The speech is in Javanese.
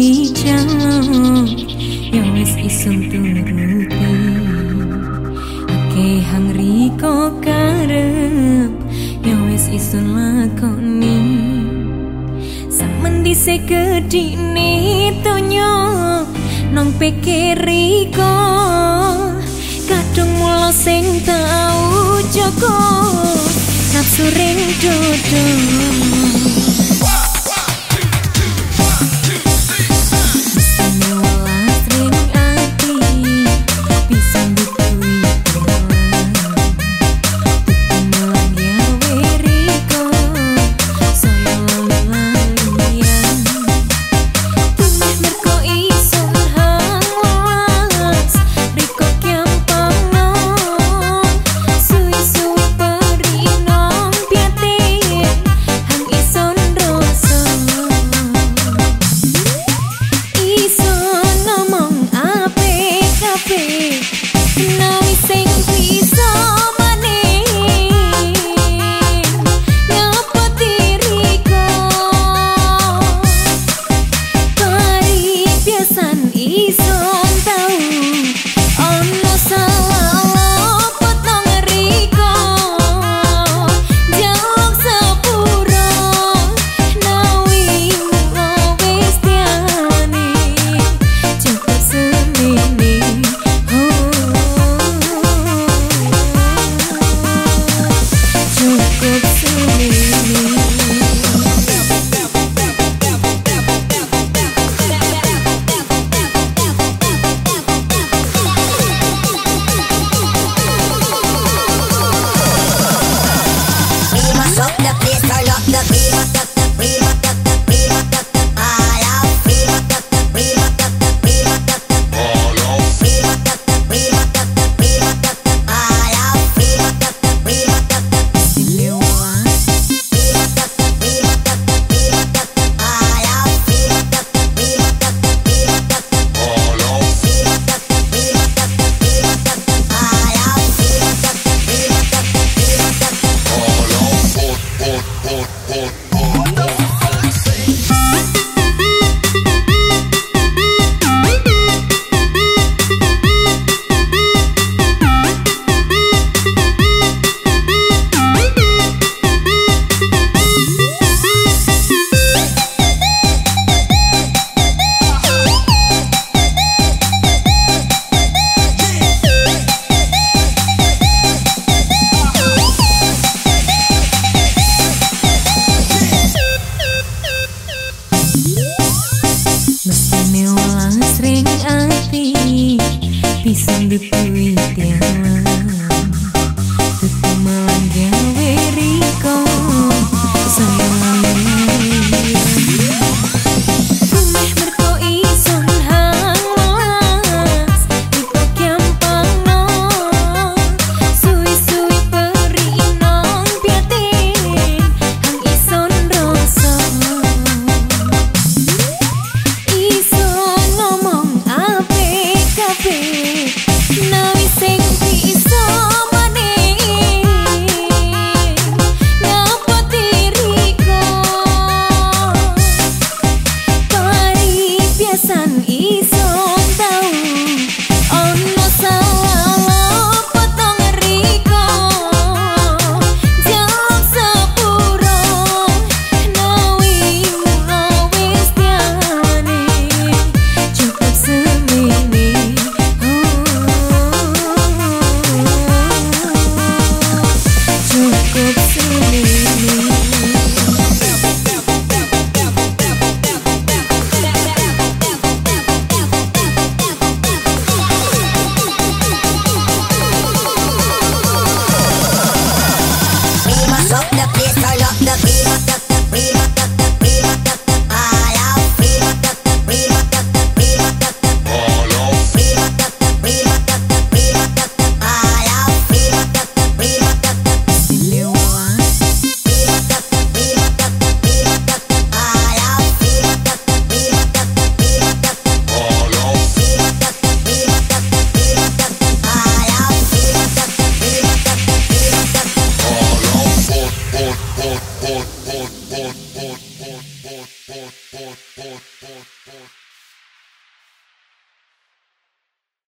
si jamu Ya wis isum turuti. Oke hang riko karep Ya wis isum lakoni. Samendi sekedini tonyo nang pikir riko Kadung mulo sing tau joko Nafsu ring dodo Nafsu ring dodo 意思 the beat, the beat.